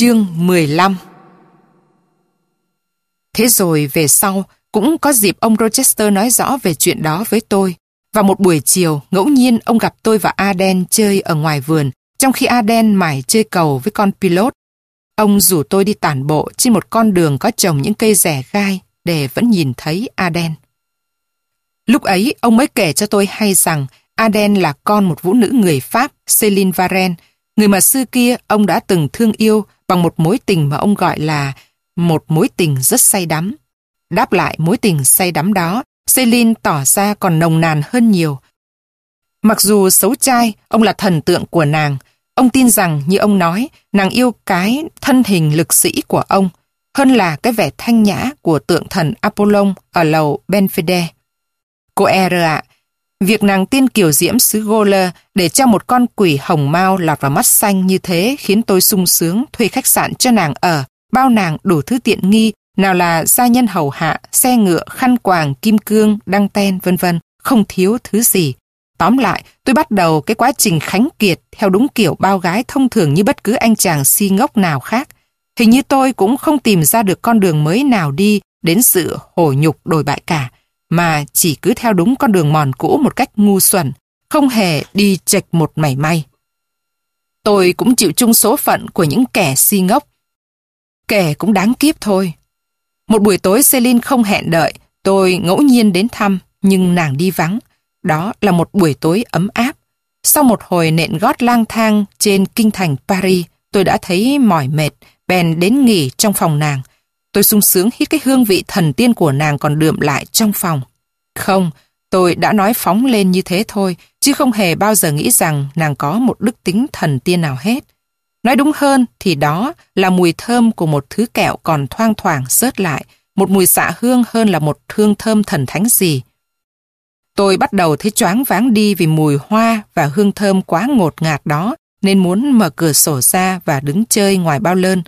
Chương 15 Thế rồi về sau, cũng có dịp ông Rochester nói rõ về chuyện đó với tôi. Và một buổi chiều, ngẫu nhiên ông gặp tôi và Aden chơi ở ngoài vườn, trong khi Aden mải chơi cầu với con pilot. Ông rủ tôi đi tản bộ trên một con đường có trồng những cây rẻ gai để vẫn nhìn thấy Aden. Lúc ấy, ông mới kể cho tôi hay rằng Aden là con một vũ nữ người Pháp, Céline Varenne, người mà xưa kia ông đã từng thương yêu bằng một mối tình mà ông gọi là một mối tình rất say đắm. Đáp lại mối tình say đắm đó, Celine tỏ ra còn nồng nàn hơn nhiều. Mặc dù xấu trai, ông là thần tượng của nàng. Ông tin rằng, như ông nói, nàng yêu cái thân hình lực sĩ của ông, hơn là cái vẻ thanh nhã của tượng thần Apollon ở lầu Benfide. Cô R ạ, Việc nàng tiên kiểu diễm xứ Goler để cho một con quỷ hồng mau lọt vào mắt xanh như thế khiến tôi sung sướng thuê khách sạn cho nàng ở, bao nàng đủ thứ tiện nghi, nào là gia nhân hầu hạ, xe ngựa, khăn quàng, kim cương, đăng ten, vân vân, không thiếu thứ gì. Tóm lại, tôi bắt đầu cái quá trình khánh kiệt theo đúng kiểu bao gái thông thường như bất cứ anh chàng si ngốc nào khác. Hình như tôi cũng không tìm ra được con đường mới nào đi đến sự hổ nhục đồi bại cả mà chỉ cứ theo đúng con đường mòn cũ một cách ngu xuẩn, không hề đi chệch một mảy may. Tôi cũng chịu chung số phận của những kẻ si ngốc. Kẻ cũng đáng kiếp thôi. Một buổi tối Celine không hẹn đợi, tôi ngẫu nhiên đến thăm, nhưng nàng đi vắng. Đó là một buổi tối ấm áp. Sau một hồi nện gót lang thang trên kinh thành Paris, tôi đã thấy mỏi mệt, bèn đến nghỉ trong phòng nàng. Tôi sung sướng hít cái hương vị thần tiên của nàng còn đượm lại trong phòng. Không, tôi đã nói phóng lên như thế thôi, chứ không hề bao giờ nghĩ rằng nàng có một đức tính thần tiên nào hết. Nói đúng hơn thì đó là mùi thơm của một thứ kẹo còn thoang thoảng rớt lại, một mùi xạ hương hơn là một hương thơm thần thánh gì. Tôi bắt đầu thấy choáng váng đi vì mùi hoa và hương thơm quá ngột ngạt đó, nên muốn mở cửa sổ ra và đứng chơi ngoài bao lơn.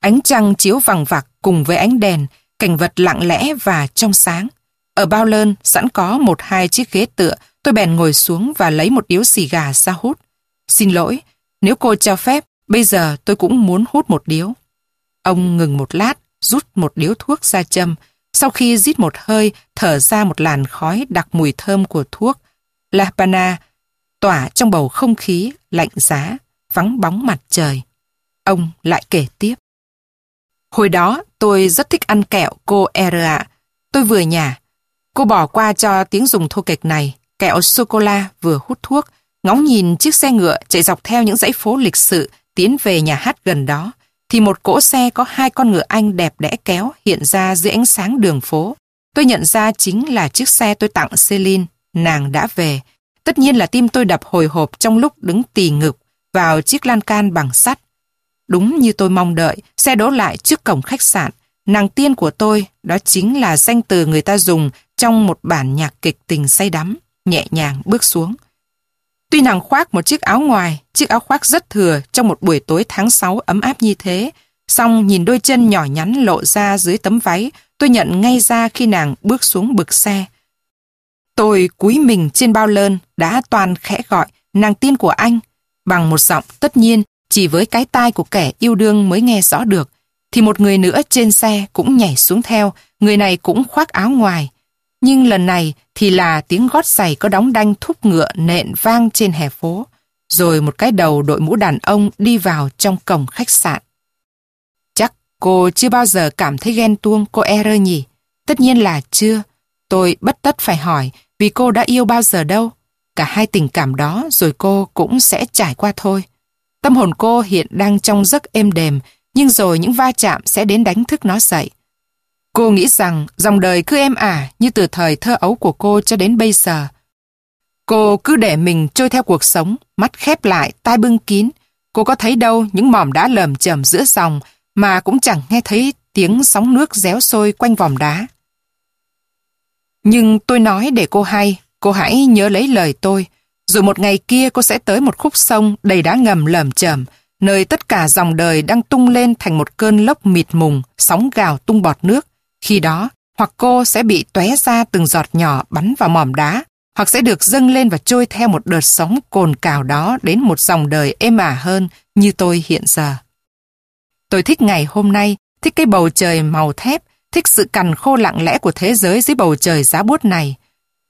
Ánh trăng chiếu vằng vặc cùng với ánh đèn, cảnh vật lặng lẽ và trong sáng. Ở bao lơn sẵn có một hai chiếc ghế tựa, tôi bèn ngồi xuống và lấy một điếu xì gà ra hút. Xin lỗi, nếu cô cho phép, bây giờ tôi cũng muốn hút một điếu. Ông ngừng một lát, rút một điếu thuốc ra châm. Sau khi rít một hơi, thở ra một làn khói đặc mùi thơm của thuốc. La Habana tỏa trong bầu không khí, lạnh giá, vắng bóng mặt trời. Ông lại kể tiếp. Hồi đó, tôi rất thích ăn kẹo cô R ạ. Tôi vừa nhả Cô bỏ qua cho tiếng dùng thô kệch này, kẹo sô-cô-la vừa hút thuốc, ngóng nhìn chiếc xe ngựa chạy dọc theo những dãy phố lịch sự tiến về nhà hát gần đó, thì một cỗ xe có hai con ngựa Anh đẹp đẽ kéo hiện ra dưới ánh sáng đường phố. Tôi nhận ra chính là chiếc xe tôi tặng Celine, nàng đã về. Tất nhiên là tim tôi đập hồi hộp trong lúc đứng tì ngực vào chiếc lan can bằng sắt. Đúng như tôi mong đợi, xe đỗ lại trước cổng khách sạn. Nàng tiên của tôi, đó chính là danh từ người ta dùng trong một bản nhạc kịch tình say đắm, nhẹ nhàng bước xuống. Tuy nàng khoác một chiếc áo ngoài, chiếc áo khoác rất thừa trong một buổi tối tháng 6 ấm áp như thế, song nhìn đôi chân nhỏ nhắn lộ ra dưới tấm váy, tôi nhận ngay ra khi nàng bước xuống bực xe. Tôi cúi mình trên bao lơn, đã toàn khẽ gọi, nàng tiên của anh, bằng một giọng tất nhiên chỉ với cái tai của kẻ yêu đương mới nghe rõ được, thì một người nữa trên xe cũng nhảy xuống theo, người này cũng khoác áo ngoài. Nhưng lần này thì là tiếng gót giày có đóng đanh thúc ngựa nện vang trên hè phố, rồi một cái đầu đội mũ đàn ông đi vào trong cổng khách sạn. Chắc cô chưa bao giờ cảm thấy ghen tuông cô e nhỉ? Tất nhiên là chưa. Tôi bất tất phải hỏi vì cô đã yêu bao giờ đâu. Cả hai tình cảm đó rồi cô cũng sẽ trải qua thôi. Tâm hồn cô hiện đang trong giấc êm đềm, nhưng rồi những va chạm sẽ đến đánh thức nó dậy. Cô nghĩ rằng dòng đời cứ êm ả như từ thời thơ ấu của cô cho đến bây giờ. Cô cứ để mình trôi theo cuộc sống, mắt khép lại, tai bưng kín. Cô có thấy đâu những mỏm đá lởm chởm giữa dòng mà cũng chẳng nghe thấy tiếng sóng nước réo sôi quanh vòm đá. Nhưng tôi nói để cô hay, cô hãy nhớ lấy lời tôi. Rồi một ngày kia cô sẽ tới một khúc sông đầy đá ngầm lởm chởm, nơi tất cả dòng đời đang tung lên thành một cơn lốc mịt mùng, sóng gào tung bọt nước. Khi đó, hoặc cô sẽ bị tóe ra từng giọt nhỏ bắn vào mỏm đá, hoặc sẽ được dâng lên và trôi theo một đợt sóng cồn cào đó đến một dòng đời êm ả hơn như tôi hiện giờ. Tôi thích ngày hôm nay, thích cái bầu trời màu thép, thích sự cằn khô lặng lẽ của thế giới dưới bầu trời giá buốt này.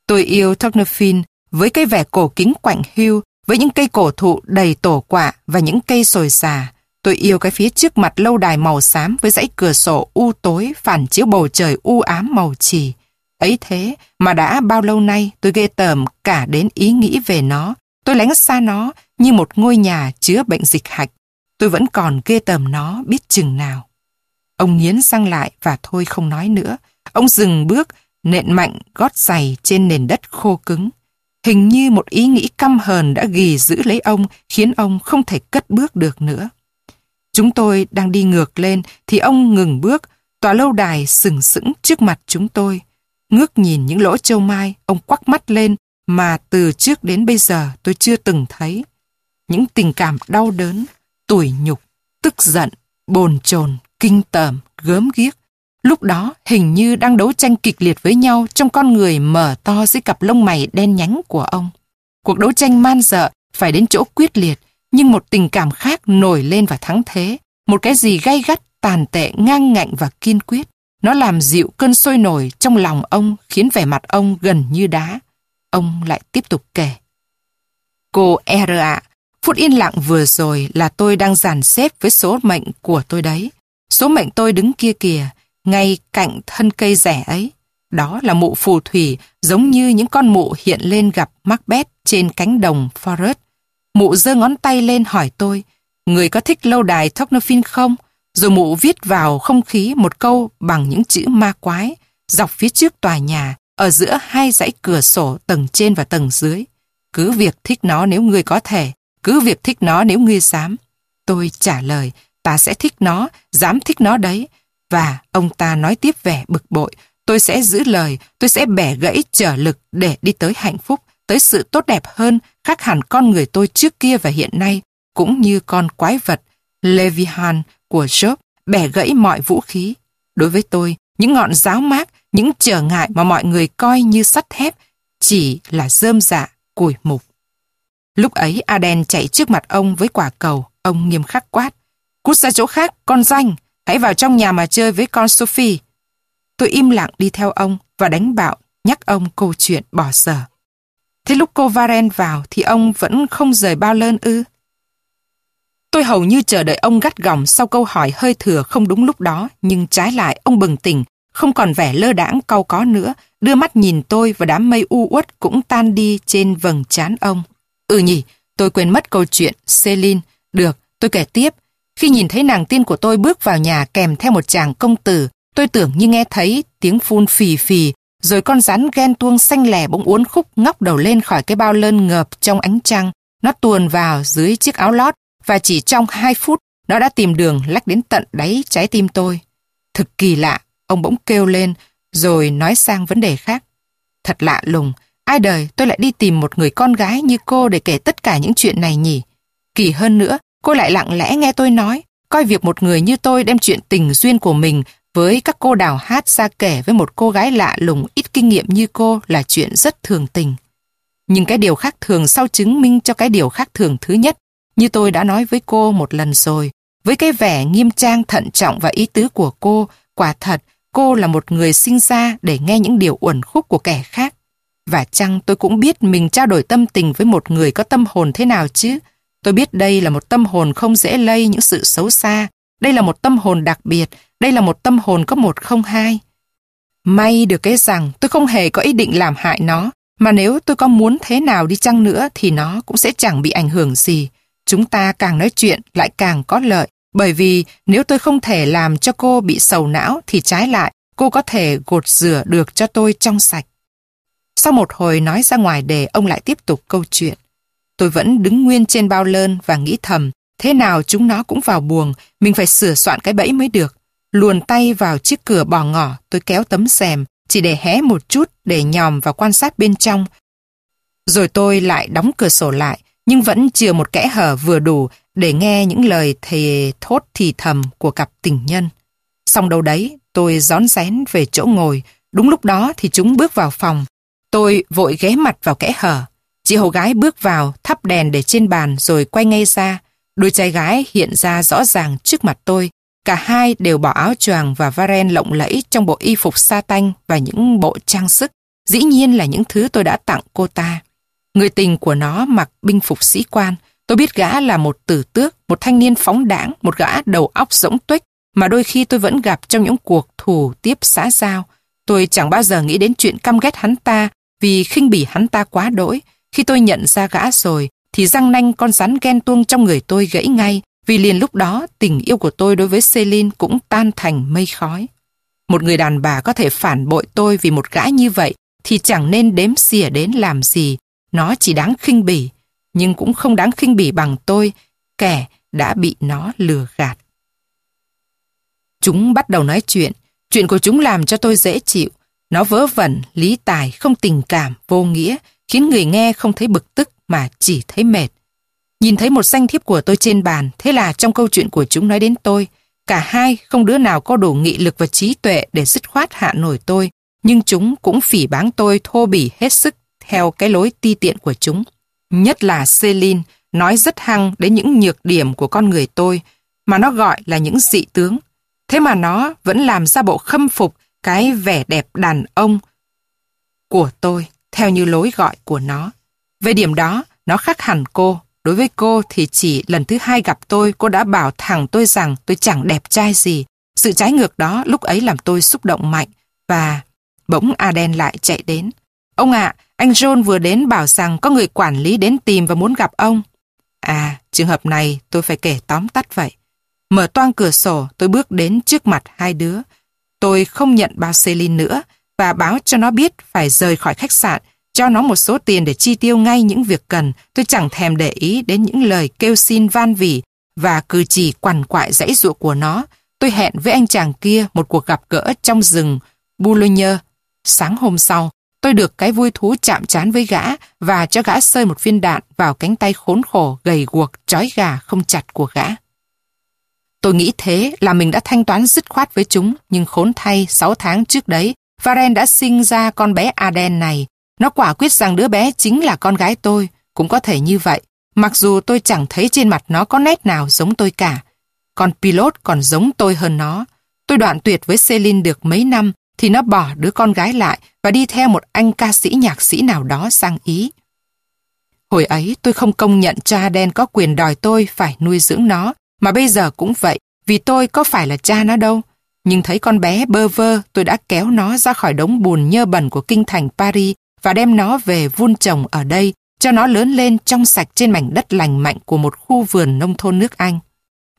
Tôi yêu Tocnofin với cái vẻ cổ kính quạnh hưu, với những cây cổ thụ đầy tổ quả và những cây sồi xà. Tôi yêu cái phía trước mặt lâu đài màu xám với dãy cửa sổ u tối phản chiếu bầu trời u ám màu trì. Ấy thế mà đã bao lâu nay tôi ghê tởm cả đến ý nghĩ về nó. Tôi lánh xa nó như một ngôi nhà chứa bệnh dịch hạch. Tôi vẫn còn ghê tởm nó biết chừng nào. Ông nghiến răng lại và thôi không nói nữa. Ông dừng bước, nện mạnh gót giày trên nền đất khô cứng. Hình như một ý nghĩ căm hờn đã ghi giữ lấy ông khiến ông không thể cất bước được nữa. Chúng tôi đang đi ngược lên thì ông ngừng bước, tòa lâu đài sừng sững trước mặt chúng tôi. Ngước nhìn những lỗ châu mai, ông quắc mắt lên mà từ trước đến bây giờ tôi chưa từng thấy. Những tình cảm đau đớn, tủi nhục, tức giận, bồn chồn, kinh tởm, gớm ghiếc. Lúc đó hình như đang đấu tranh kịch liệt với nhau trong con người mở to dưới cặp lông mày đen nhánh của ông. Cuộc đấu tranh man dợ phải đến chỗ quyết liệt, nhưng một tình cảm khác nổi lên và thắng thế. Một cái gì gay gắt, tàn tệ, ngang ngạnh và kiên quyết. Nó làm dịu cơn sôi nổi trong lòng ông khiến vẻ mặt ông gần như đá. Ông lại tiếp tục kể. Cô R ạ, phút yên lặng vừa rồi là tôi đang dàn xếp với số mệnh của tôi đấy. Số mệnh tôi đứng kia kìa, ngay cạnh thân cây rẻ ấy. Đó là mụ phù thủy giống như những con mụ hiện lên gặp Macbeth trên cánh đồng Forest. Mụ giơ ngón tay lên hỏi tôi, người có thích lâu đài Tocnofin không? Rồi mụ viết vào không khí một câu bằng những chữ ma quái, dọc phía trước tòa nhà, ở giữa hai dãy cửa sổ tầng trên và tầng dưới. Cứ việc thích nó nếu người có thể, cứ việc thích nó nếu ngươi dám. Tôi trả lời, ta sẽ thích nó, dám thích nó đấy. Và ông ta nói tiếp vẻ bực bội, tôi sẽ giữ lời, tôi sẽ bẻ gãy trở lực để đi tới hạnh phúc, tới sự tốt đẹp hơn, khác hẳn con người tôi trước kia và hiện nay, cũng như con quái vật Levihan của Job bẻ gãy mọi vũ khí. Đối với tôi, những ngọn giáo mát, những trở ngại mà mọi người coi như sắt thép chỉ là rơm dạ, củi mục. Lúc ấy Aden chạy trước mặt ông với quả cầu, ông nghiêm khắc quát. Cút ra chỗ khác, con danh, hãy vào trong nhà mà chơi với con Sophie. Tôi im lặng đi theo ông và đánh bạo, nhắc ông câu chuyện bỏ sở. Thế lúc cô Varen vào thì ông vẫn không rời bao lơn ư? Tôi hầu như chờ đợi ông gắt gỏng sau câu hỏi hơi thừa không đúng lúc đó, nhưng trái lại ông bừng tỉnh, không còn vẻ lơ đãng cau có nữa, đưa mắt nhìn tôi và đám mây u uất cũng tan đi trên vầng trán ông. Ừ nhỉ, tôi quên mất câu chuyện Celine. Được, tôi kể tiếp. Khi nhìn thấy nàng tiên của tôi bước vào nhà kèm theo một chàng công tử, tôi tưởng như nghe thấy tiếng phun phì phì, rồi con rắn ghen tuông xanh lẻ bỗng uốn khúc ngóc đầu lên khỏi cái bao lơn ngợp trong ánh trăng. Nó tuồn vào dưới chiếc áo lót và chỉ trong hai phút nó đã tìm đường lách đến tận đáy trái tim tôi. Thực kỳ lạ, ông bỗng kêu lên rồi nói sang vấn đề khác. Thật lạ lùng, ai đời tôi lại đi tìm một người con gái như cô để kể tất cả những chuyện này nhỉ? Kỳ hơn nữa, cô lại lặng lẽ nghe tôi nói, coi việc một người như tôi đem chuyện tình duyên của mình với các cô đào hát ra kể với một cô gái lạ lùng ít kinh nghiệm như cô là chuyện rất thường tình. Nhưng cái điều khác thường sau chứng minh cho cái điều khác thường thứ nhất, như tôi đã nói với cô một lần rồi, với cái vẻ nghiêm trang thận trọng và ý tứ của cô, quả thật cô là một người sinh ra để nghe những điều uẩn khúc của kẻ khác. Và chăng tôi cũng biết mình trao đổi tâm tình với một người có tâm hồn thế nào chứ. Tôi biết đây là một tâm hồn không dễ lây những sự xấu xa. Đây là một tâm hồn đặc biệt. Đây là một tâm hồn có một không hai. May được cái rằng tôi không hề có ý định làm hại nó. Mà nếu tôi có muốn thế nào đi chăng nữa thì nó cũng sẽ chẳng bị ảnh hưởng gì. Chúng ta càng nói chuyện lại càng có lợi. Bởi vì nếu tôi không thể làm cho cô bị sầu não thì trái lại, cô có thể gột rửa được cho tôi trong sạch. Sau một hồi nói ra ngoài đề ông lại tiếp tục câu chuyện. Tôi vẫn đứng nguyên trên bao lơn và nghĩ thầm thế nào chúng nó cũng vào buồng mình phải sửa soạn cái bẫy mới được. Luồn tay vào chiếc cửa bò ngỏ tôi kéo tấm xèm chỉ để hé một chút để nhòm và quan sát bên trong. Rồi tôi lại đóng cửa sổ lại nhưng vẫn chừa một kẽ hở vừa đủ để nghe những lời thề thốt thì thầm của cặp tình nhân. Xong đâu đấy, tôi rón rén về chỗ ngồi. Đúng lúc đó thì chúng bước vào phòng. Tôi vội ghé mặt vào kẽ hở. Chị hầu gái bước vào, thắp đèn để trên bàn rồi quay ngay ra. Đôi trai gái hiện ra rõ ràng trước mặt tôi. Cả hai đều bỏ áo choàng và varen lộng lẫy trong bộ y phục sa tanh và những bộ trang sức. Dĩ nhiên là những thứ tôi đã tặng cô ta. Người tình của nó mặc binh phục sĩ quan. Tôi biết gã là một tử tước, một thanh niên phóng đảng, một gã đầu óc rỗng tuếch mà đôi khi tôi vẫn gặp trong những cuộc thủ tiếp xã giao. Tôi chẳng bao giờ nghĩ đến chuyện căm ghét hắn ta vì khinh bỉ hắn ta quá đỗi. Khi tôi nhận ra gã rồi, thì răng nanh con rắn ghen tuông trong người tôi gãy ngay vì liền lúc đó tình yêu của tôi đối với Celine cũng tan thành mây khói. Một người đàn bà có thể phản bội tôi vì một gã như vậy thì chẳng nên đếm xỉa đến làm gì. Nó chỉ đáng khinh bỉ, nhưng cũng không đáng khinh bỉ bằng tôi, kẻ đã bị nó lừa gạt. Chúng bắt đầu nói chuyện, chuyện của chúng làm cho tôi dễ chịu. Nó vớ vẩn, lý tài, không tình cảm, vô nghĩa, khiến người nghe không thấy bực tức mà chỉ thấy mệt. Nhìn thấy một danh thiếp của tôi trên bàn, thế là trong câu chuyện của chúng nói đến tôi, cả hai không đứa nào có đủ nghị lực và trí tuệ để dứt khoát hạ nổi tôi, nhưng chúng cũng phỉ báng tôi thô bỉ hết sức theo cái lối ti tiện của chúng. Nhất là Celine nói rất hăng đến những nhược điểm của con người tôi, mà nó gọi là những dị tướng. Thế mà nó vẫn làm ra bộ khâm phục cái vẻ đẹp đàn ông của tôi theo như lối gọi của nó. Về điểm đó, nó khác hẳn cô. Đối với cô thì chỉ lần thứ hai gặp tôi, cô đã bảo thẳng tôi rằng tôi chẳng đẹp trai gì. Sự trái ngược đó lúc ấy làm tôi xúc động mạnh và bỗng Aden lại chạy đến. Ông ạ, anh John vừa đến bảo rằng có người quản lý đến tìm và muốn gặp ông. À, trường hợp này tôi phải kể tóm tắt vậy. Mở toang cửa sổ, tôi bước đến trước mặt hai đứa. Tôi không nhận bao Celine nữa và báo cho nó biết phải rời khỏi khách sạn cho nó một số tiền để chi tiêu ngay những việc cần, tôi chẳng thèm để ý đến những lời kêu xin van vỉ và cử chỉ quằn quại dãy dụa của nó. Tôi hẹn với anh chàng kia một cuộc gặp gỡ trong rừng Boulogne. Sáng hôm sau, tôi được cái vui thú chạm trán với gã và cho gã sơi một viên đạn vào cánh tay khốn khổ, gầy guộc, trói gà không chặt của gã. Tôi nghĩ thế là mình đã thanh toán dứt khoát với chúng, nhưng khốn thay 6 tháng trước đấy, Varen đã sinh ra con bé Aden này nó quả quyết rằng đứa bé chính là con gái tôi, cũng có thể như vậy, mặc dù tôi chẳng thấy trên mặt nó có nét nào giống tôi cả. Con pilot còn giống tôi hơn nó. Tôi đoạn tuyệt với Celine được mấy năm thì nó bỏ đứa con gái lại và đi theo một anh ca sĩ nhạc sĩ nào đó sang Ý. Hồi ấy tôi không công nhận cha đen có quyền đòi tôi phải nuôi dưỡng nó, mà bây giờ cũng vậy, vì tôi có phải là cha nó đâu. Nhưng thấy con bé bơ vơ, tôi đã kéo nó ra khỏi đống bùn nhơ bẩn của kinh thành Paris và đem nó về vun trồng ở đây cho nó lớn lên trong sạch trên mảnh đất lành mạnh của một khu vườn nông thôn nước Anh.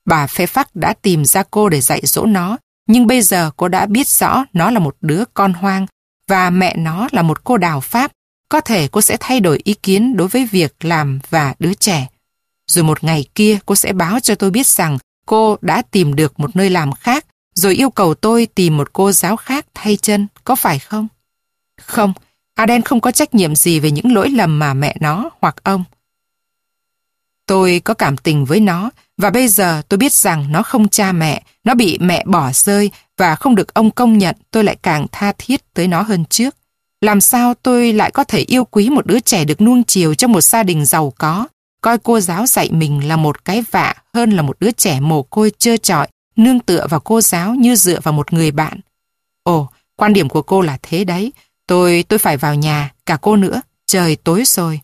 Bà phê phắc đã tìm ra cô để dạy dỗ nó, nhưng bây giờ cô đã biết rõ nó là một đứa con hoang và mẹ nó là một cô đào Pháp. Có thể cô sẽ thay đổi ý kiến đối với việc làm và đứa trẻ. Rồi một ngày kia cô sẽ báo cho tôi biết rằng cô đã tìm được một nơi làm khác rồi yêu cầu tôi tìm một cô giáo khác thay chân, có phải không? Không, Aden không có trách nhiệm gì về những lỗi lầm mà mẹ nó hoặc ông. Tôi có cảm tình với nó và bây giờ tôi biết rằng nó không cha mẹ, nó bị mẹ bỏ rơi và không được ông công nhận tôi lại càng tha thiết tới nó hơn trước. Làm sao tôi lại có thể yêu quý một đứa trẻ được nuông chiều trong một gia đình giàu có, coi cô giáo dạy mình là một cái vạ hơn là một đứa trẻ mồ côi trơ trọi, nương tựa vào cô giáo như dựa vào một người bạn. Ồ, quan điểm của cô là thế đấy, Tôi, tôi phải vào nhà, cả cô nữa, trời tối rồi.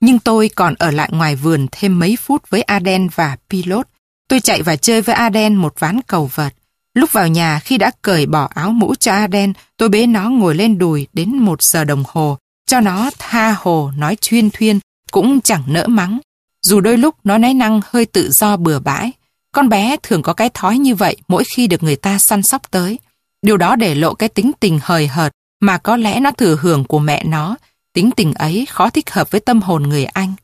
Nhưng tôi còn ở lại ngoài vườn thêm mấy phút với Aden và Pilot. Tôi chạy và chơi với Aden một ván cầu vợt. Lúc vào nhà khi đã cởi bỏ áo mũ cho Aden, tôi bế nó ngồi lên đùi đến một giờ đồng hồ, cho nó tha hồ nói chuyên thuyên, cũng chẳng nỡ mắng. Dù đôi lúc nó nói năng hơi tự do bừa bãi. Con bé thường có cái thói như vậy mỗi khi được người ta săn sóc tới. Điều đó để lộ cái tính tình hời hợt mà có lẽ nó thừa hưởng của mẹ nó. Tính tình ấy khó thích hợp với tâm hồn người Anh.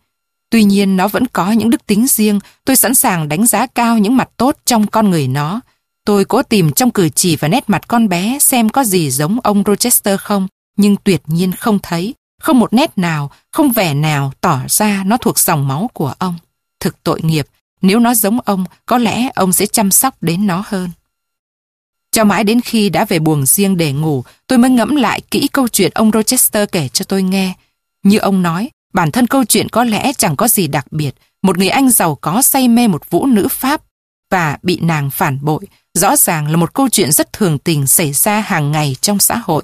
Tuy nhiên nó vẫn có những đức tính riêng, tôi sẵn sàng đánh giá cao những mặt tốt trong con người nó. Tôi cố tìm trong cử chỉ và nét mặt con bé xem có gì giống ông Rochester không, nhưng tuyệt nhiên không thấy, không một nét nào, không vẻ nào tỏ ra nó thuộc dòng máu của ông. Thực tội nghiệp, nếu nó giống ông, có lẽ ông sẽ chăm sóc đến nó hơn. Cho mãi đến khi đã về buồng riêng để ngủ, tôi mới ngẫm lại kỹ câu chuyện ông Rochester kể cho tôi nghe. Như ông nói, bản thân câu chuyện có lẽ chẳng có gì đặc biệt. Một người anh giàu có say mê một vũ nữ Pháp. và bị nàng phản bội, rõ ràng là một câu chuyện rất thường tình xảy ra hàng ngày trong xã hội.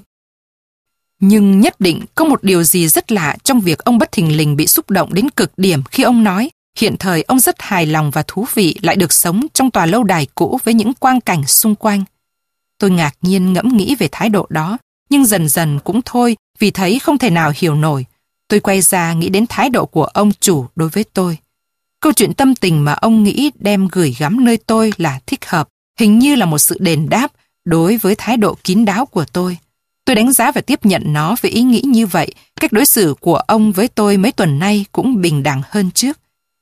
Nhưng nhất định có một điều gì rất lạ trong việc ông bất thình lình bị xúc động đến cực điểm khi ông nói hiện thời ông rất hài lòng và thú vị lại được sống trong tòa lâu đài cũ với những quang cảnh xung quanh. Tôi ngạc nhiên ngẫm nghĩ về thái độ đó, nhưng dần dần cũng thôi vì thấy không thể nào hiểu nổi. Tôi quay ra nghĩ đến thái độ của ông chủ đối với tôi. Câu chuyện tâm tình mà ông nghĩ đem gửi gắm nơi tôi là thích hợp, hình như là một sự đền đáp đối với thái độ kín đáo của tôi. Tôi đánh giá và tiếp nhận nó với ý nghĩ như vậy, cách đối xử của ông với tôi mấy tuần nay cũng bình đẳng hơn trước.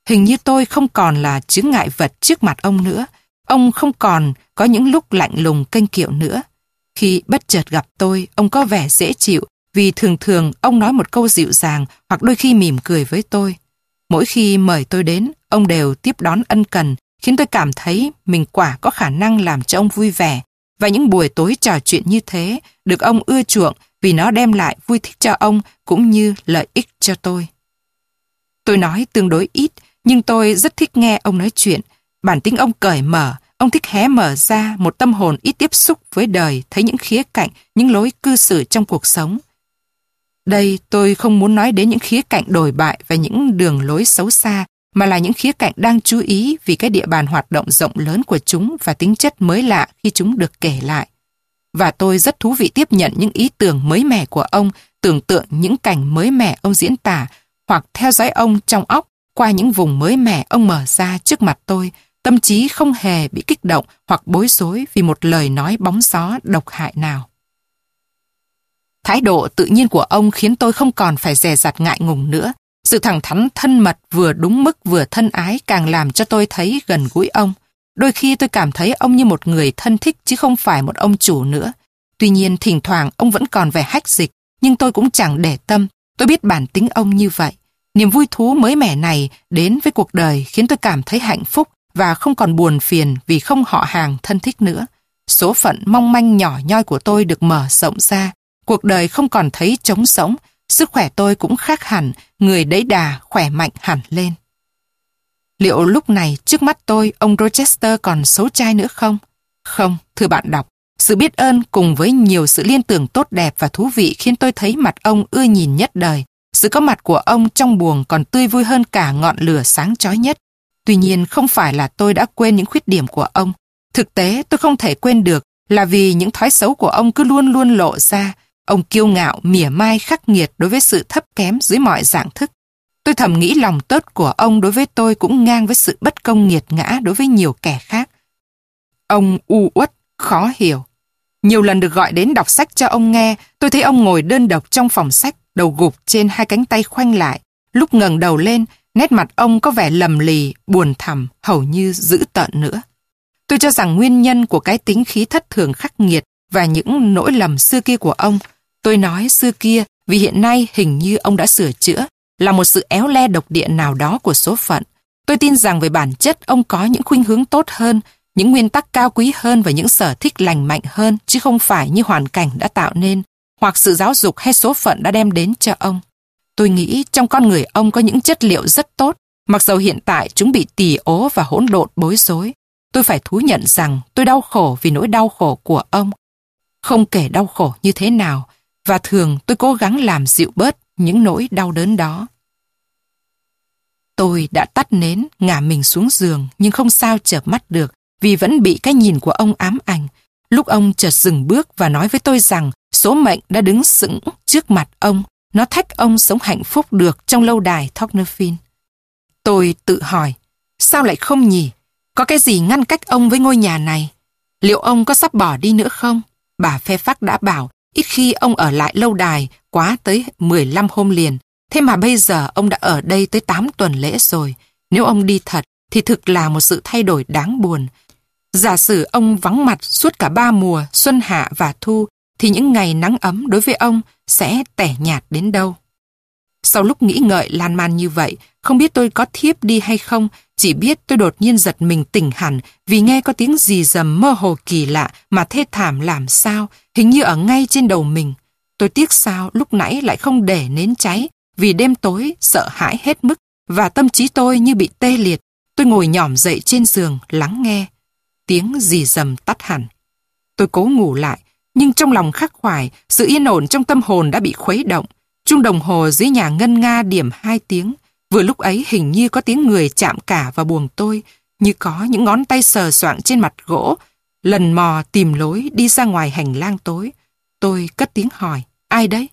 Hình như tôi không còn là chứng ngại vật trước mặt ông nữa. Ông không còn có những lúc lạnh lùng kênh kiệu nữa. Khi bất chợt gặp tôi, ông có vẻ dễ chịu vì thường thường ông nói một câu dịu dàng hoặc đôi khi mỉm cười với tôi. Mỗi khi mời tôi đến, ông đều tiếp đón ân cần, khiến tôi cảm thấy mình quả có khả năng làm cho ông vui vẻ. Và những buổi tối trò chuyện như thế được ông ưa chuộng vì nó đem lại vui thích cho ông cũng như lợi ích cho tôi. Tôi nói tương đối ít, nhưng tôi rất thích nghe ông nói chuyện. Bản tính ông cởi mở, ông thích hé mở ra một tâm hồn ít tiếp xúc với đời, thấy những khía cạnh, những lối cư xử trong cuộc sống. Đây tôi không muốn nói đến những khía cạnh đổi bại và những đường lối xấu xa, mà là những khía cạnh đang chú ý vì cái địa bàn hoạt động rộng lớn của chúng và tính chất mới lạ khi chúng được kể lại. Và tôi rất thú vị tiếp nhận những ý tưởng mới mẻ của ông, tưởng tượng những cảnh mới mẻ ông diễn tả, hoặc theo dõi ông trong óc qua những vùng mới mẻ ông mở ra trước mặt tôi, tâm trí không hề bị kích động hoặc bối rối vì một lời nói bóng gió độc hại nào. Thái độ tự nhiên của ông khiến tôi không còn phải dè dặt ngại ngùng nữa. Sự thẳng thắn thân mật vừa đúng mức vừa thân ái càng làm cho tôi thấy gần gũi ông. Đôi khi tôi cảm thấy ông như một người thân thích chứ không phải một ông chủ nữa. Tuy nhiên thỉnh thoảng ông vẫn còn vẻ hách dịch, nhưng tôi cũng chẳng để tâm. Tôi biết bản tính ông như vậy. Niềm vui thú mới mẻ này đến với cuộc đời khiến tôi cảm thấy hạnh phúc và không còn buồn phiền vì không họ hàng thân thích nữa. Số phận mong manh nhỏ nhoi của tôi được mở rộng ra. Cuộc đời không còn thấy trống sống. Sức khỏe tôi cũng khác hẳn, người đấy đà, khỏe mạnh hẳn lên. Liệu lúc này trước mắt tôi ông Rochester còn xấu trai nữa không? Không, thưa bạn đọc. Sự biết ơn cùng với nhiều sự liên tưởng tốt đẹp và thú vị khiến tôi thấy mặt ông ưa nhìn nhất đời. Sự có mặt của ông trong buồng còn tươi vui hơn cả ngọn lửa sáng chói nhất. Tuy nhiên không phải là tôi đã quên những khuyết điểm của ông. Thực tế tôi không thể quên được là vì những thói xấu của ông cứ luôn luôn lộ ra. Ông kiêu ngạo, mỉa mai, khắc nghiệt đối với sự thấp kém dưới mọi dạng thức. Tôi thầm nghĩ lòng tốt của ông đối với tôi cũng ngang với sự bất công nghiệt ngã đối với nhiều kẻ khác. Ông u uất, khó hiểu. Nhiều lần được gọi đến đọc sách cho ông nghe, tôi thấy ông ngồi đơn độc trong phòng sách, đầu gục trên hai cánh tay khoanh lại. Lúc ngẩng đầu lên, nét mặt ông có vẻ lầm lì, buồn thầm, hầu như dữ tợn nữa. Tôi cho rằng nguyên nhân của cái tính khí thất thường khắc nghiệt và những nỗi lầm xưa kia của ông, tôi nói xưa kia vì hiện nay hình như ông đã sửa chữa, là một sự éo le độc địa nào đó của số phận. Tôi tin rằng về bản chất ông có những khuynh hướng tốt hơn, những nguyên tắc cao quý hơn và những sở thích lành mạnh hơn, chứ không phải như hoàn cảnh đã tạo nên, hoặc sự giáo dục hay số phận đã đem đến cho ông. Tôi nghĩ trong con người ông có những chất liệu rất tốt, mặc dầu hiện tại chúng bị tỳ ố và hỗn độn bối rối. Tôi phải thú nhận rằng tôi đau khổ vì nỗi đau khổ của ông. Không kể đau khổ như thế nào, và thường tôi cố gắng làm dịu bớt những nỗi đau đớn đó. Tôi đã tắt nến, ngả mình xuống giường nhưng không sao chợp mắt được vì vẫn bị cái nhìn của ông ám ảnh. Lúc ông chợt dừng bước và nói với tôi rằng số mệnh đã đứng sững trước mặt ông. Nó thách ông sống hạnh phúc được trong lâu đài Thornefin. Tôi tự hỏi, sao lại không nhỉ? Có cái gì ngăn cách ông với ngôi nhà này? Liệu ông có sắp bỏ đi nữa không? Bà Phe Phác đã bảo, ít khi ông ở lại lâu đài quá tới 15 hôm liền. Thế mà bây giờ ông đã ở đây tới 8 tuần lễ rồi. Nếu ông đi thật, thì thực là một sự thay đổi đáng buồn. Giả sử ông vắng mặt suốt cả ba mùa, xuân hạ và thu, thì những ngày nắng ấm đối với ông sẽ tẻ nhạt đến đâu. Sau lúc nghĩ ngợi lan man như vậy, không biết tôi có thiếp đi hay không, chỉ biết tôi đột nhiên giật mình tỉnh hẳn vì nghe có tiếng gì dầm mơ hồ kỳ lạ mà thê thảm làm sao, hình như ở ngay trên đầu mình. Tôi tiếc sao lúc nãy lại không để nến cháy, vì đêm tối sợ hãi hết mức và tâm trí tôi như bị tê liệt. Tôi ngồi nhỏm dậy trên giường lắng nghe tiếng rì rầm tắt hẳn. Tôi cố ngủ lại, nhưng trong lòng khắc khoải, sự yên ổn trong tâm hồn đã bị khuấy động. Trung đồng hồ dưới nhà ngân nga điểm hai tiếng. Vừa lúc ấy hình như có tiếng người chạm cả vào buồng tôi, như có những ngón tay sờ soạng trên mặt gỗ, lần mò tìm lối đi ra ngoài hành lang tối. Tôi cất tiếng hỏi, ai đấy?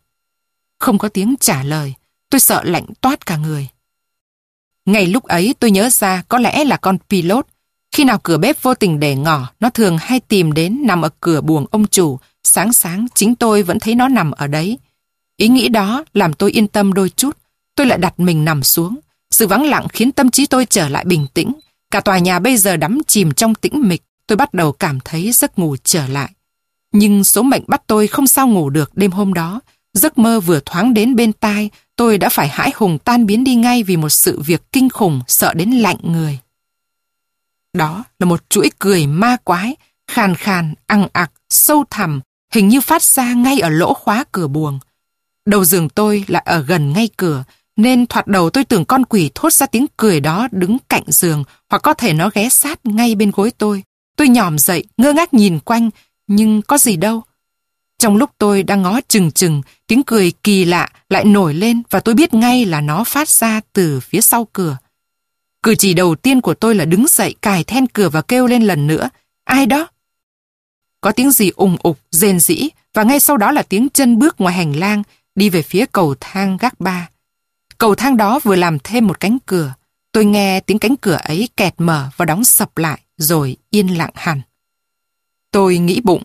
Không có tiếng trả lời, tôi sợ lạnh toát cả người. Ngay lúc ấy tôi nhớ ra có lẽ là con pilot. Khi nào cửa bếp vô tình để ngỏ, nó thường hay tìm đến nằm ở cửa buồng ông chủ. Sáng sáng chính tôi vẫn thấy nó nằm ở đấy. Ý nghĩ đó làm tôi yên tâm đôi chút. Tôi lại đặt mình nằm xuống. Sự vắng lặng khiến tâm trí tôi trở lại bình tĩnh. Cả tòa nhà bây giờ đắm chìm trong tĩnh mịch. Tôi bắt đầu cảm thấy giấc ngủ trở lại. Nhưng số mệnh bắt tôi không sao ngủ được đêm hôm đó. Giấc mơ vừa thoáng đến bên tai, tôi đã phải hãi hùng tan biến đi ngay vì một sự việc kinh khủng sợ đến lạnh người. Đó là một chuỗi cười ma quái, khàn khàn, ăng ặc, sâu thẳm, hình như phát ra ngay ở lỗ khóa cửa buồng. Đầu giường tôi lại ở gần ngay cửa, nên thoạt đầu tôi tưởng con quỷ thốt ra tiếng cười đó đứng cạnh giường, hoặc có thể nó ghé sát ngay bên gối tôi. Tôi nhòm dậy, ngơ ngác nhìn quanh, nhưng có gì đâu. Trong lúc tôi đang ngó chừng chừng, tiếng cười kỳ lạ lại nổi lên và tôi biết ngay là nó phát ra từ phía sau cửa. Cử chỉ đầu tiên của tôi là đứng dậy cài then cửa và kêu lên lần nữa. Ai đó? Có tiếng gì ùng ục, rên rĩ và ngay sau đó là tiếng chân bước ngoài hành lang đi về phía cầu thang gác ba. Cầu thang đó vừa làm thêm một cánh cửa. Tôi nghe tiếng cánh cửa ấy kẹt mở và đóng sập lại rồi yên lặng hẳn. Tôi nghĩ bụng,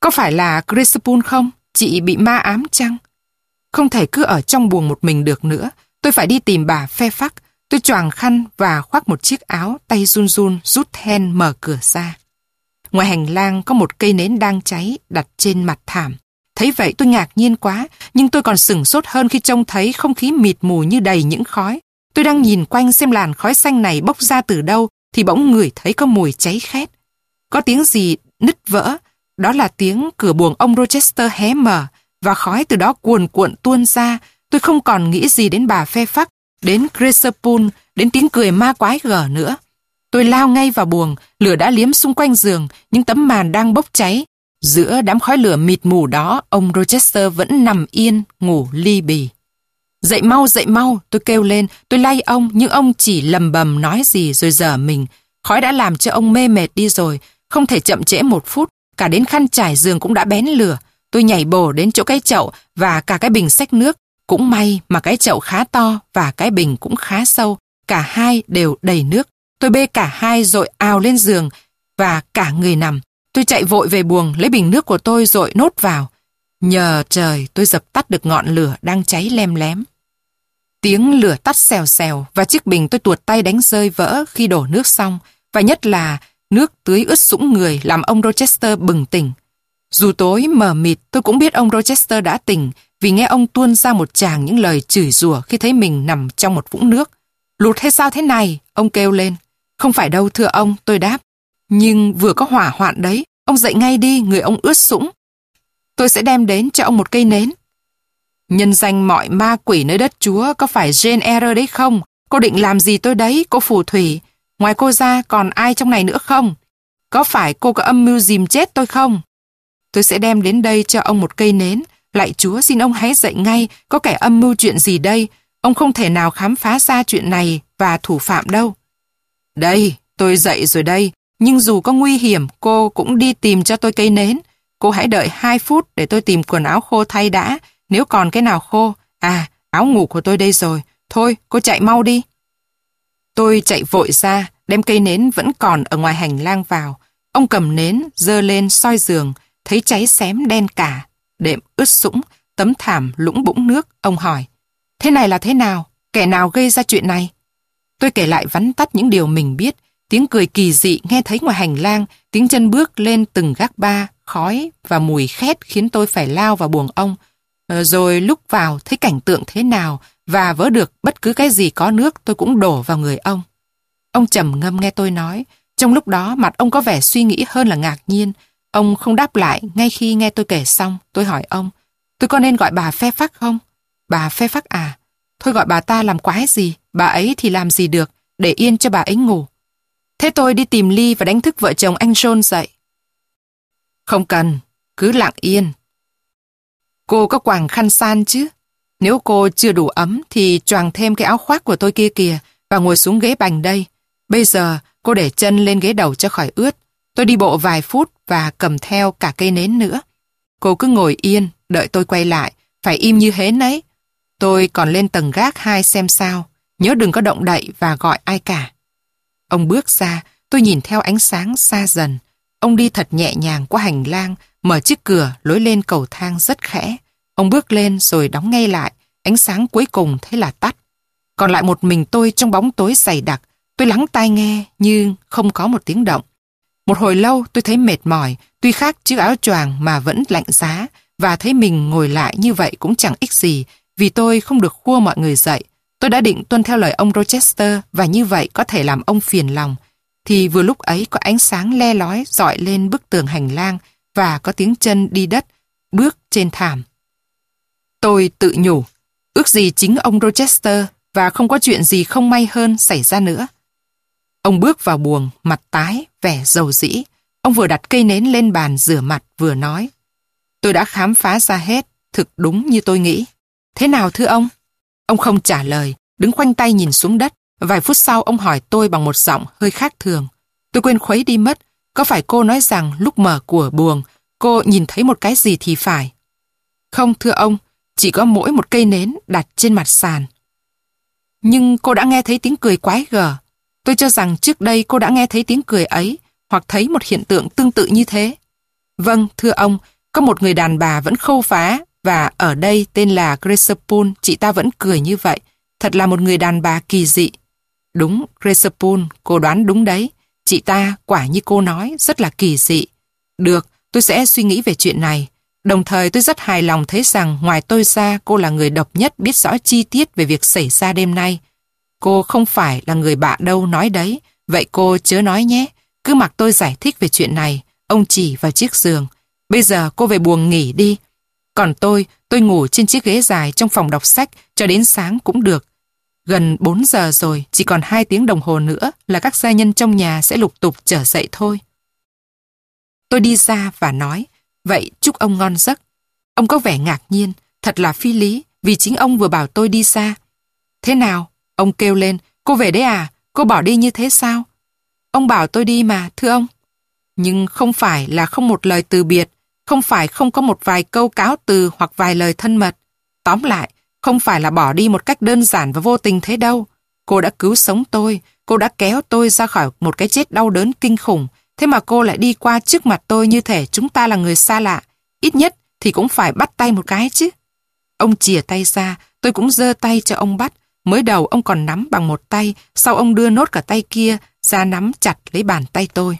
có phải là Crisipun không? Chị bị ma ám chăng? Không thể cứ ở trong buồng một mình được nữa. Tôi phải đi tìm bà phe phắc. Tôi choàng khăn và khoác một chiếc áo, tay run run, rút then mở cửa ra. Ngoài hành lang có một cây nến đang cháy đặt trên mặt thảm. Thấy vậy tôi ngạc nhiên quá, nhưng tôi còn sửng sốt hơn khi trông thấy không khí mịt mù như đầy những khói. Tôi đang nhìn quanh xem làn khói xanh này bốc ra từ đâu, thì bỗng ngửi thấy có mùi cháy khét. Có tiếng gì nứt vỡ, đó là tiếng cửa buồng ông Rochester hé mở và khói từ đó cuồn cuộn tuôn ra. Tôi không còn nghĩ gì đến bà phe phắc, đến Cresapun, đến tiếng cười ma quái gở nữa. Tôi lao ngay vào buồng, lửa đã liếm xung quanh giường, những tấm màn đang bốc cháy. Giữa đám khói lửa mịt mù đó, ông Rochester vẫn nằm yên, ngủ ly bì. Dậy mau, dậy mau, tôi kêu lên, tôi lay ông, nhưng ông chỉ lầm bầm nói gì rồi dở mình. Khói đã làm cho ông mê mệt đi rồi, không thể chậm trễ một phút, cả đến khăn trải giường cũng đã bén lửa. Tôi nhảy bổ đến chỗ cái chậu và cả cái bình xách nước. Cũng may mà cái chậu khá to và cái bình cũng khá sâu. Cả hai đều đầy nước. Tôi bê cả hai rồi ào lên giường và cả người nằm. Tôi chạy vội về buồng, lấy bình nước của tôi rồi nốt vào. Nhờ trời, tôi dập tắt được ngọn lửa đang cháy lem lém. Tiếng lửa tắt xèo xèo và chiếc bình tôi tuột tay đánh rơi vỡ khi đổ nước xong. Và nhất là nước tưới ướt sũng người làm ông Rochester bừng tỉnh. Dù tối mờ mịt, tôi cũng biết ông Rochester đã tỉnh vì nghe ông tuôn ra một tràng những lời chửi rủa khi thấy mình nằm trong một vũng nước. Lụt hay sao thế này? Ông kêu lên. Không phải đâu thưa ông, tôi đáp. Nhưng vừa có hỏa hoạn đấy, ông dậy ngay đi, người ông ướt sũng. Tôi sẽ đem đến cho ông một cây nến. Nhân danh mọi ma quỷ nơi đất chúa có phải Jane Eyre đấy không? Cô định làm gì tôi đấy, cô phù thủy? Ngoài cô ra còn ai trong này nữa không? Có phải cô có âm mưu dìm chết tôi không? Tôi sẽ đem đến đây cho ông một cây nến. Lại chúa xin ông hãy dậy ngay, có kẻ âm mưu chuyện gì đây? Ông không thể nào khám phá ra chuyện này và thủ phạm đâu. Đây, tôi dậy rồi đây. Nhưng dù có nguy hiểm, cô cũng đi tìm cho tôi cây nến. Cô hãy đợi 2 phút để tôi tìm quần áo khô thay đã. Nếu còn cái nào khô, à, áo ngủ của tôi đây rồi. Thôi, cô chạy mau đi. Tôi chạy vội ra, đem cây nến vẫn còn ở ngoài hành lang vào. Ông cầm nến, dơ lên soi giường, thấy cháy xém đen cả. Đệm ướt sũng, tấm thảm lũng bũng nước, ông hỏi. Thế này là thế nào? Kẻ nào gây ra chuyện này? Tôi kể lại vắn tắt những điều mình biết, tiếng cười kỳ dị nghe thấy ngoài hành lang, tiếng chân bước lên từng gác ba, khói và mùi khét khiến tôi phải lao vào buồng ông. Ờ, rồi lúc vào thấy cảnh tượng thế nào và vỡ được bất cứ cái gì có nước tôi cũng đổ vào người ông. Ông trầm ngâm nghe tôi nói, trong lúc đó mặt ông có vẻ suy nghĩ hơn là ngạc nhiên. Ông không đáp lại ngay khi nghe tôi kể xong, tôi hỏi ông, tôi có nên gọi bà phe phắc không? Bà phe phắc à? Thôi gọi bà ta làm quái gì, bà ấy thì làm gì được, để yên cho bà ấy ngủ. Thế tôi đi tìm Ly và đánh thức vợ chồng anh John dậy. Không cần, cứ lặng yên. Cô có quàng khăn san chứ? Nếu cô chưa đủ ấm thì choàng thêm cái áo khoác của tôi kia kìa và ngồi xuống ghế bành đây. Bây giờ cô để chân lên ghế đầu cho khỏi ướt. Tôi đi bộ vài phút và cầm theo cả cây nến nữa. Cô cứ ngồi yên, đợi tôi quay lại, phải im như hến ấy. Tôi còn lên tầng gác hai xem sao, nhớ đừng có động đậy và gọi ai cả. Ông bước ra, tôi nhìn theo ánh sáng xa dần. Ông đi thật nhẹ nhàng qua hành lang, mở chiếc cửa lối lên cầu thang rất khẽ. Ông bước lên rồi đóng ngay lại, ánh sáng cuối cùng thế là tắt. Còn lại một mình tôi trong bóng tối dày đặc, tôi lắng tai nghe nhưng không có một tiếng động. Một hồi lâu tôi thấy mệt mỏi, tuy khác chiếc áo choàng mà vẫn lạnh giá và thấy mình ngồi lại như vậy cũng chẳng ích gì vì tôi không được khua mọi người dậy. Tôi đã định tuân theo lời ông Rochester và như vậy có thể làm ông phiền lòng. Thì vừa lúc ấy có ánh sáng le lói dọi lên bức tường hành lang và có tiếng chân đi đất, bước trên thảm. Tôi tự nhủ, ước gì chính ông Rochester và không có chuyện gì không may hơn xảy ra nữa. Ông bước vào buồng, mặt tái, vẻ dầu dĩ. Ông vừa đặt cây nến lên bàn rửa mặt vừa nói. Tôi đã khám phá ra hết, thực đúng như tôi nghĩ. Thế nào thưa ông? Ông không trả lời, đứng khoanh tay nhìn xuống đất. Vài phút sau ông hỏi tôi bằng một giọng hơi khác thường. Tôi quên khuấy đi mất. Có phải cô nói rằng lúc mở của buồng, cô nhìn thấy một cái gì thì phải? Không thưa ông, chỉ có mỗi một cây nến đặt trên mặt sàn. Nhưng cô đã nghe thấy tiếng cười quái gở. Tôi cho rằng trước đây cô đã nghe thấy tiếng cười ấy hoặc thấy một hiện tượng tương tự như thế. Vâng, thưa ông, có một người đàn bà vẫn khâu phá và ở đây tên là Grace chị ta vẫn cười như vậy. Thật là một người đàn bà kỳ dị. Đúng, Grace cô đoán đúng đấy. Chị ta, quả như cô nói, rất là kỳ dị. Được, tôi sẽ suy nghĩ về chuyện này. Đồng thời tôi rất hài lòng thấy rằng ngoài tôi ra cô là người độc nhất biết rõ chi tiết về việc xảy ra đêm nay. Cô không phải là người bạn đâu nói đấy, vậy cô chớ nói nhé. Cứ mặc tôi giải thích về chuyện này, ông chỉ vào chiếc giường. Bây giờ cô về buồng nghỉ đi. Còn tôi, tôi ngủ trên chiếc ghế dài trong phòng đọc sách cho đến sáng cũng được. Gần 4 giờ rồi, chỉ còn 2 tiếng đồng hồ nữa là các gia nhân trong nhà sẽ lục tục trở dậy thôi. Tôi đi ra và nói, vậy chúc ông ngon giấc. Ông có vẻ ngạc nhiên, thật là phi lý, vì chính ông vừa bảo tôi đi xa. Thế nào? Ông kêu lên, cô về đấy à? Cô bỏ đi như thế sao? Ông bảo tôi đi mà, thưa ông. Nhưng không phải là không một lời từ biệt, không phải không có một vài câu cáo từ hoặc vài lời thân mật. Tóm lại, không phải là bỏ đi một cách đơn giản và vô tình thế đâu. Cô đã cứu sống tôi, cô đã kéo tôi ra khỏi một cái chết đau đớn kinh khủng, thế mà cô lại đi qua trước mặt tôi như thể chúng ta là người xa lạ. Ít nhất thì cũng phải bắt tay một cái chứ. Ông chìa tay ra, tôi cũng giơ tay cho ông bắt. Mới đầu ông còn nắm bằng một tay, sau ông đưa nốt cả tay kia ra nắm chặt lấy bàn tay tôi.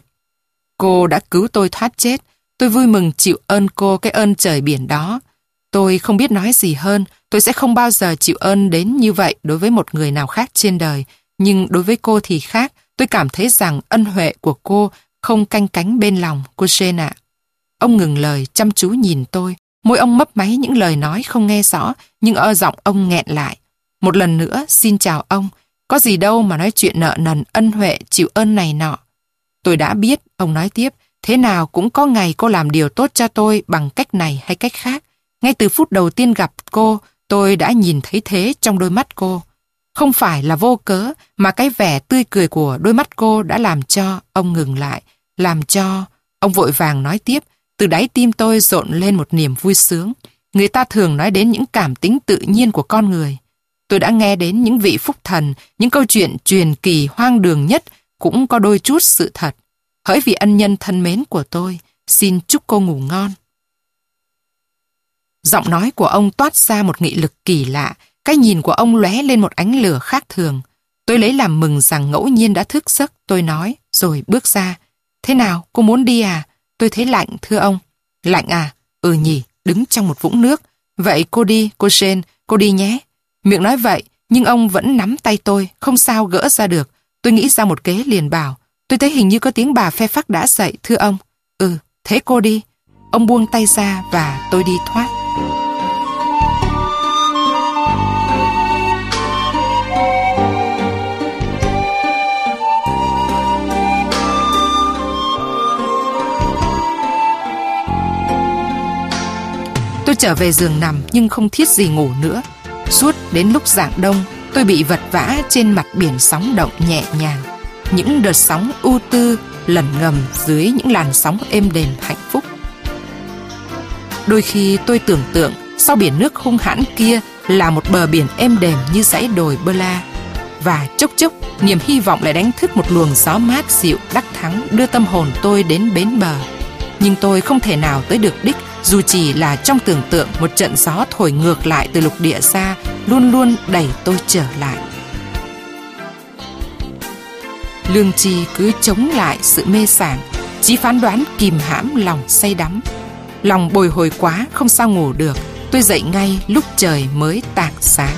Cô đã cứu tôi thoát chết, Tôi vui mừng chịu ơn cô cái ơn trời biển đó. Tôi không biết nói gì hơn, tôi sẽ không bao giờ chịu ơn đến như vậy đối với một người nào khác trên đời. Nhưng đối với cô thì khác, tôi cảm thấy rằng ân huệ của cô không canh cánh bên lòng, cô Jane ạ. Ông ngừng lời, chăm chú nhìn tôi. Môi ông mấp máy những lời nói không nghe rõ, nhưng ở giọng ông nghẹn lại. Một lần nữa, xin chào ông. Có gì đâu mà nói chuyện nợ nần, ân huệ, chịu ơn này nọ. Tôi đã biết, ông nói tiếp, Thế nào cũng có ngày cô làm điều tốt cho tôi bằng cách này hay cách khác. Ngay từ phút đầu tiên gặp cô, tôi đã nhìn thấy thế trong đôi mắt cô. Không phải là vô cớ, mà cái vẻ tươi cười của đôi mắt cô đã làm cho ông ngừng lại, làm cho... Ông vội vàng nói tiếp, từ đáy tim tôi rộn lên một niềm vui sướng. Người ta thường nói đến những cảm tính tự nhiên của con người. Tôi đã nghe đến những vị phúc thần, những câu chuyện truyền kỳ hoang đường nhất cũng có đôi chút sự thật. Hỡi vị ân nhân thân mến của tôi, xin chúc cô ngủ ngon. Giọng nói của ông toát ra một nghị lực kỳ lạ, cái nhìn của ông lóe lên một ánh lửa khác thường. Tôi lấy làm mừng rằng ngẫu nhiên đã thức giấc, tôi nói, rồi bước ra. Thế nào, cô muốn đi à? Tôi thấy lạnh, thưa ông. Lạnh à? Ừ nhỉ, đứng trong một vũng nước. Vậy cô đi, cô Jane, cô đi nhé. Miệng nói vậy, nhưng ông vẫn nắm tay tôi, không sao gỡ ra được. Tôi nghĩ ra một kế liền bảo. Tôi thấy hình như có tiếng bà phe phắc đã dậy, thưa ông. Ừ, thế cô đi. Ông buông tay ra và tôi đi thoát. Tôi trở về giường nằm nhưng không thiết gì ngủ nữa. Suốt đến lúc dạng đông, tôi bị vật vã trên mặt biển sóng động nhẹ nhàng. Những đợt sóng u tư lẩn ngầm dưới những làn sóng êm đềm hạnh phúc. Đôi khi tôi tưởng tượng sau biển nước hung hãn kia là một bờ biển êm đềm như dãy đồi Bơ La. Và chốc chốc, niềm hy vọng lại đánh thức một luồng gió mát dịu đắc thắng đưa tâm hồn tôi đến bến bờ. Nhưng tôi không thể nào tới được đích dù chỉ là trong tưởng tượng một trận gió thổi ngược lại từ lục địa xa luôn luôn đẩy tôi trở lại. Lương tri cứ chống lại sự mê sảng, trí phán đoán kìm hãm lòng say đắm. Lòng bồi hồi quá không sao ngủ được, tôi dậy ngay lúc trời mới tảng sáng.